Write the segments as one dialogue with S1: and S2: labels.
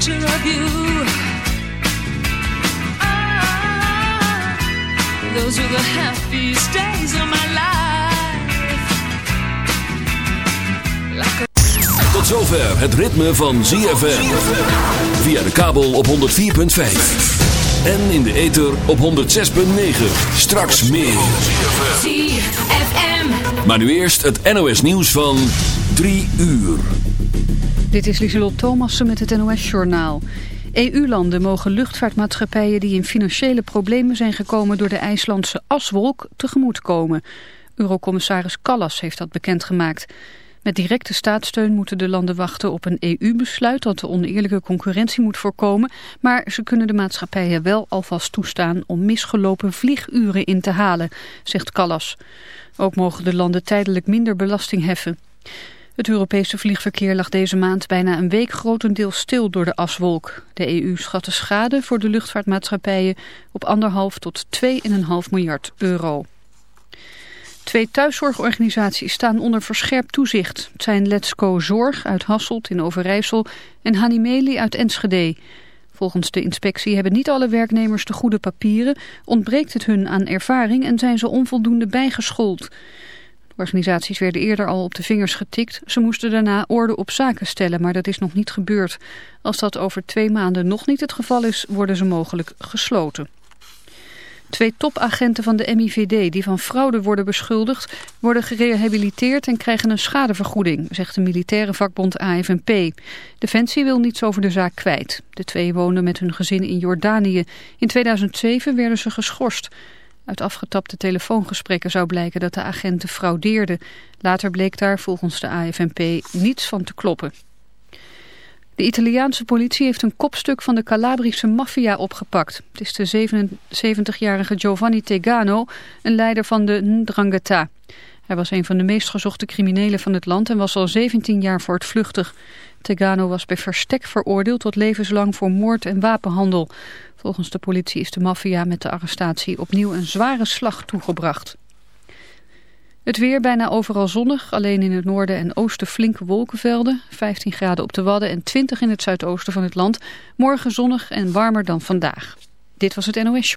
S1: Picture of you. Ah, those were the happiest days of my life. Like
S2: Tot zover het ritme van ZFM. Via de kabel op 104.5. En in de ether op 106.9. Straks meer.
S3: ZFM.
S2: Maar nu eerst het NOS nieuws van 3 uur.
S4: Dit is Lieselot Thomassen met het NOS-journaal. EU-landen mogen luchtvaartmaatschappijen die in financiële problemen zijn gekomen door de IJslandse aswolk tegemoetkomen. Eurocommissaris Callas heeft dat bekendgemaakt. Met directe staatssteun moeten de landen wachten op een EU-besluit dat de oneerlijke concurrentie moet voorkomen, maar ze kunnen de maatschappijen wel alvast toestaan om misgelopen vlieguren in te halen, zegt Callas. Ook mogen de landen tijdelijk minder belasting heffen. Het Europese vliegverkeer lag deze maand bijna een week grotendeels stil door de aswolk. De EU schat de schade voor de luchtvaartmaatschappijen op anderhalf tot 2,5 miljard euro. Twee thuiszorgorganisaties staan onder verscherpt toezicht. Het zijn Let's Go Zorg uit Hasselt in Overijssel en Hanimeli uit Enschede. Volgens de inspectie hebben niet alle werknemers de goede papieren, ontbreekt het hun aan ervaring en zijn ze onvoldoende bijgeschoold. Organisaties werden eerder al op de vingers getikt. Ze moesten daarna orde op zaken stellen, maar dat is nog niet gebeurd. Als dat over twee maanden nog niet het geval is, worden ze mogelijk gesloten. Twee topagenten van de MIVD die van fraude worden beschuldigd... worden gerehabiliteerd en krijgen een schadevergoeding, zegt de militaire vakbond AFNP. Defensie wil niets over de zaak kwijt. De twee woonden met hun gezin in Jordanië. In 2007 werden ze geschorst. Uit afgetapte telefoongesprekken zou blijken dat de agenten fraudeerden. Later bleek daar volgens de AFNP niets van te kloppen. De Italiaanse politie heeft een kopstuk van de Calabrische maffia opgepakt. Het is de 77-jarige Giovanni Tegano, een leider van de Ndrangheta. Hij was een van de meest gezochte criminelen van het land en was al 17 jaar voortvluchtig. Tegano was bij verstek veroordeeld tot levenslang voor moord en wapenhandel. Volgens de politie is de maffia met de arrestatie opnieuw een zware slag toegebracht. Het weer bijna overal zonnig, alleen in het noorden en oosten flinke wolkenvelden. 15 graden op de Wadden en 20 in het zuidoosten van het land. Morgen zonnig en warmer dan vandaag. Dit was het NOS.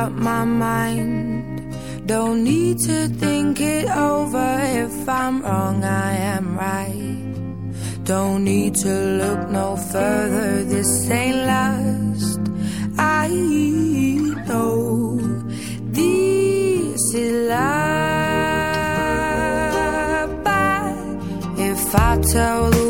S5: Up my mind. Don't need to think it over. If I'm wrong, I am right. Don't need to look no further. This ain't last. I know this is love. But if I tell the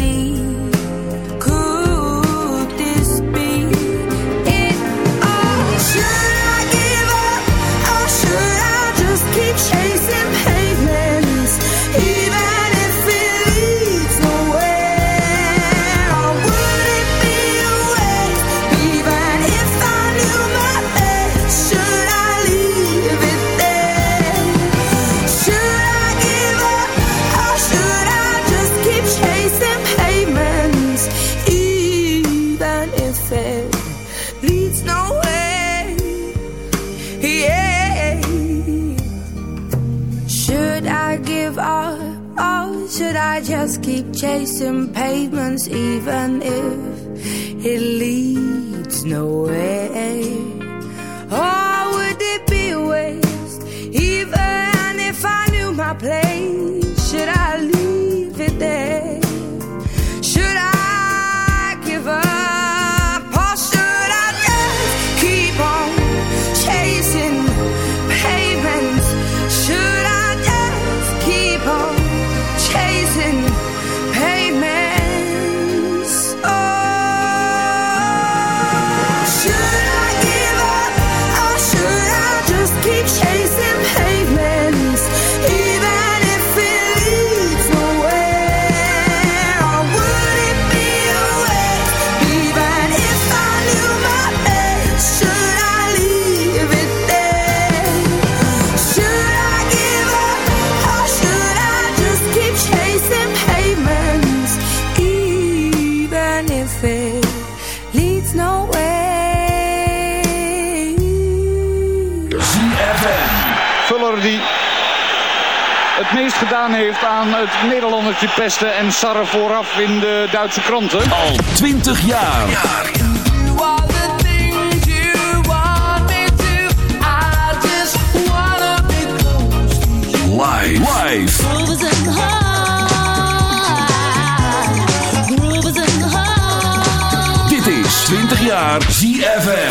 S6: En Sarre vooraf in de Duitse kranten.
S7: Al 20 jaar. Dit is 20 jaar ZFM.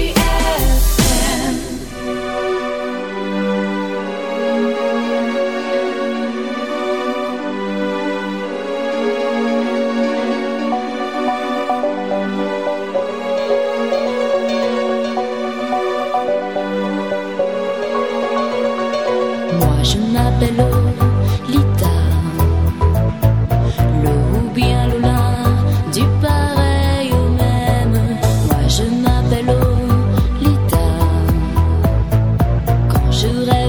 S1: Should I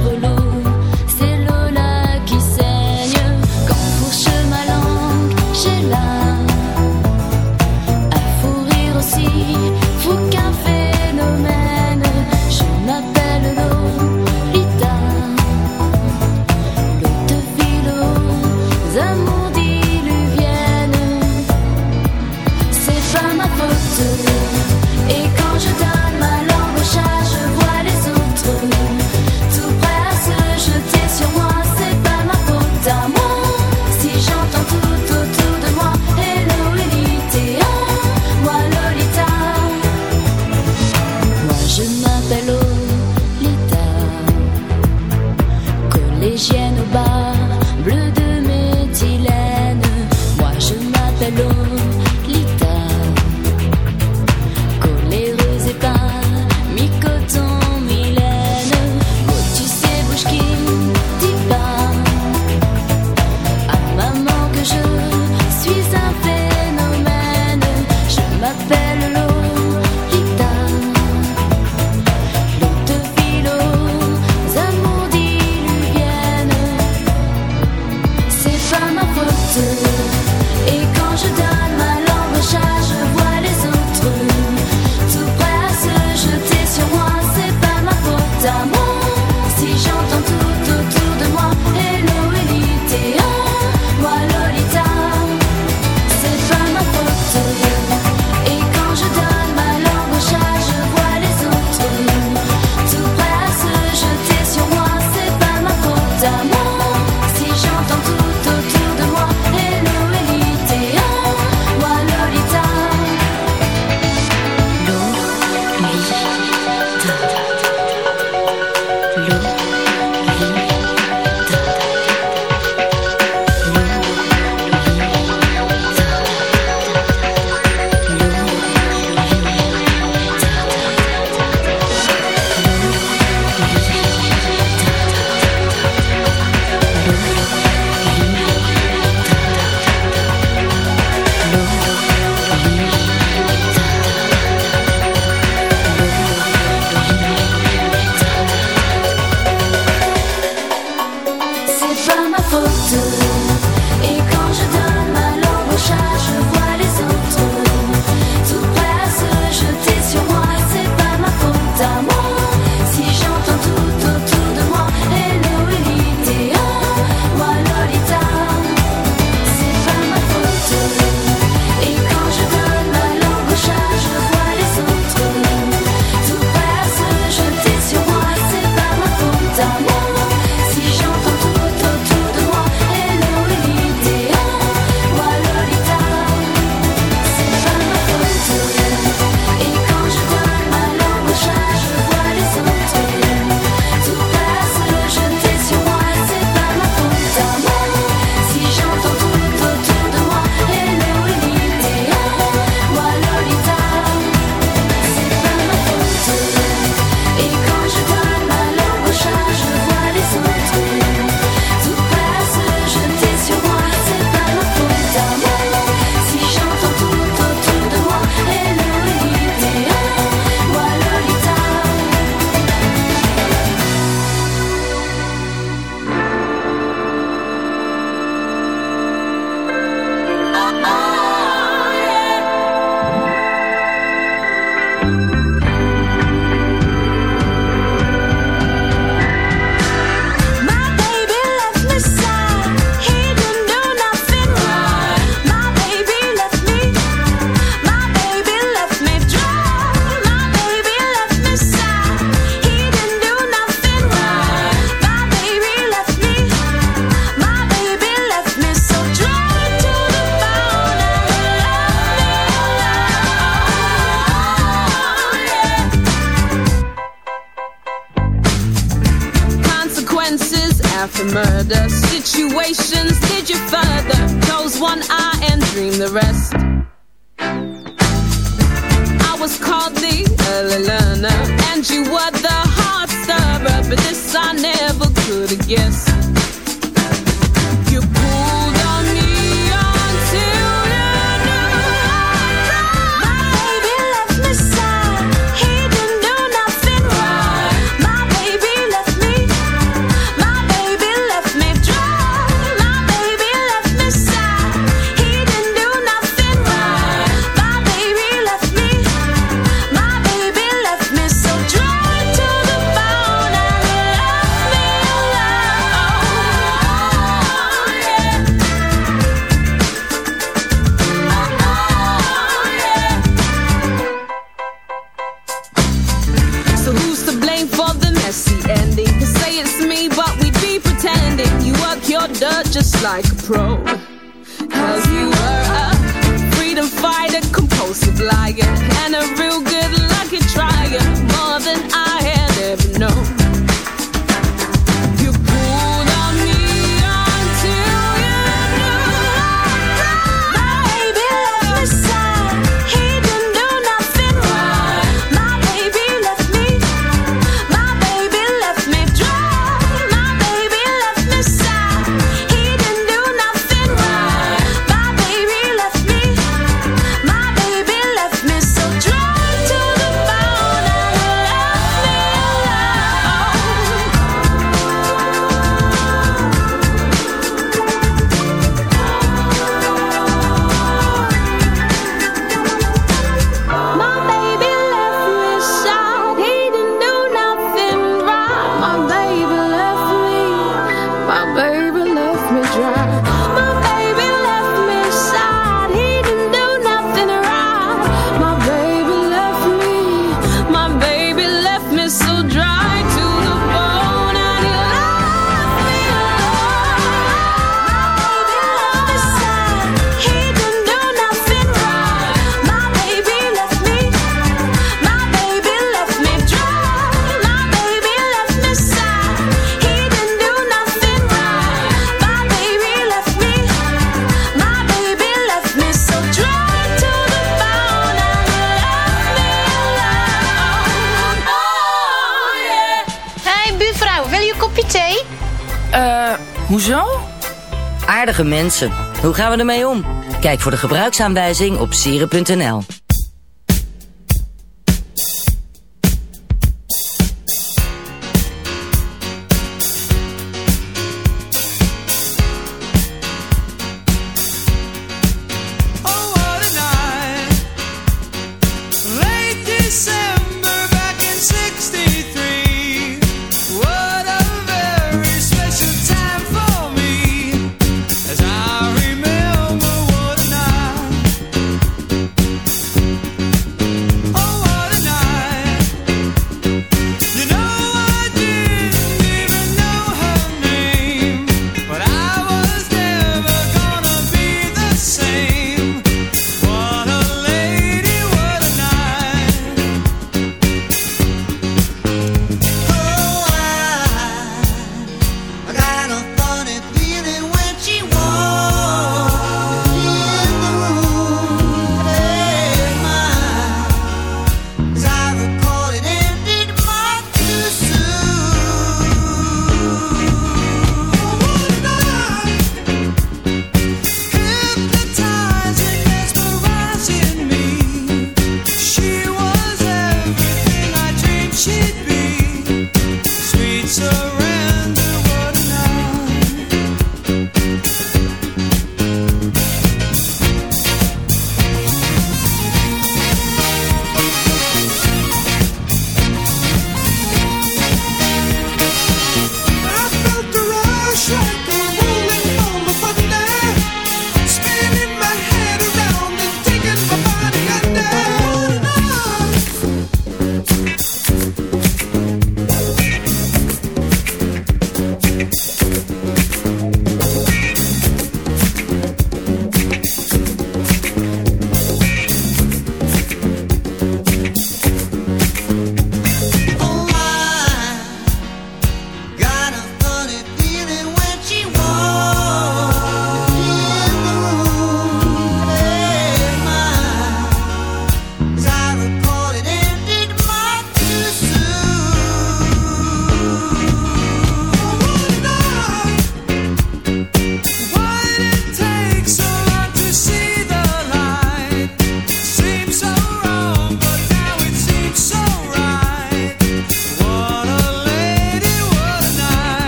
S7: Hoe gaan we ermee om? Kijk voor de gebruiksaanwijzing op sieren.nl.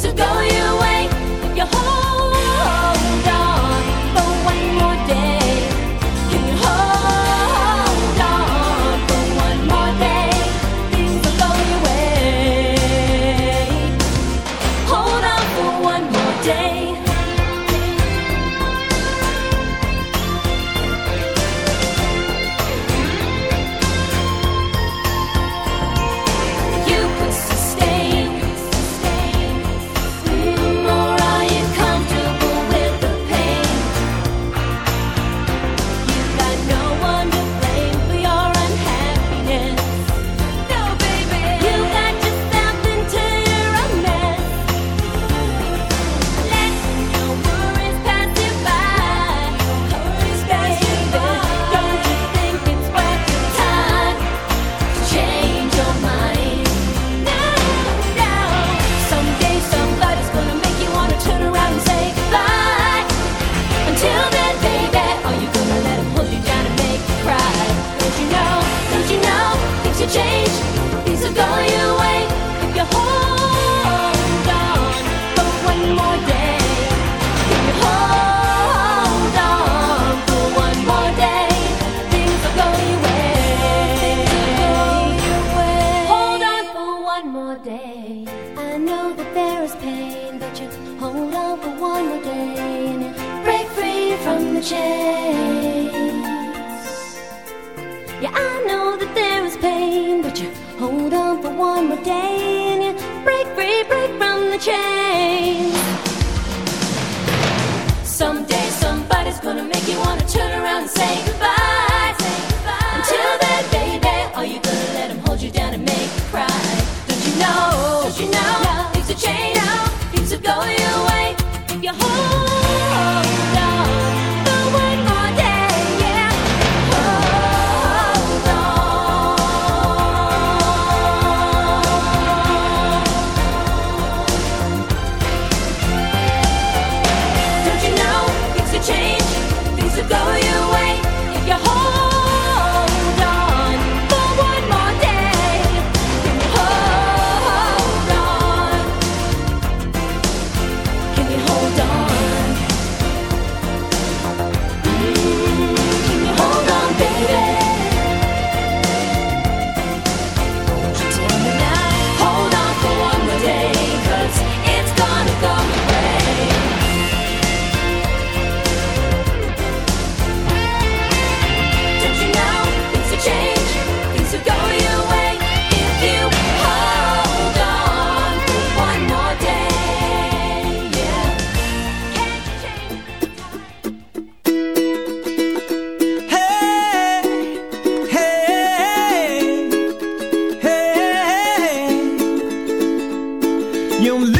S8: to go your way. You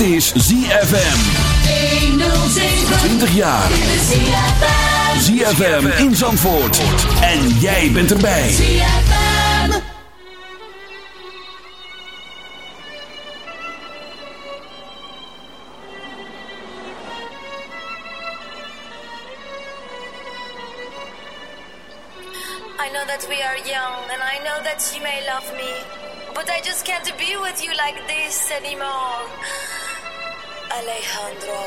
S2: Dit is ZFM. 20 jaar. ZFM in Zandvoort. En jij bent erbij.
S8: I know that we are young and I know that you may love me. But I just can't be with you like this anymore. Alejandro.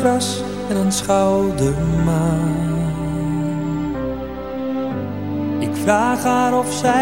S7: gras en aanschouw de maan. Ik vraag haar of zij...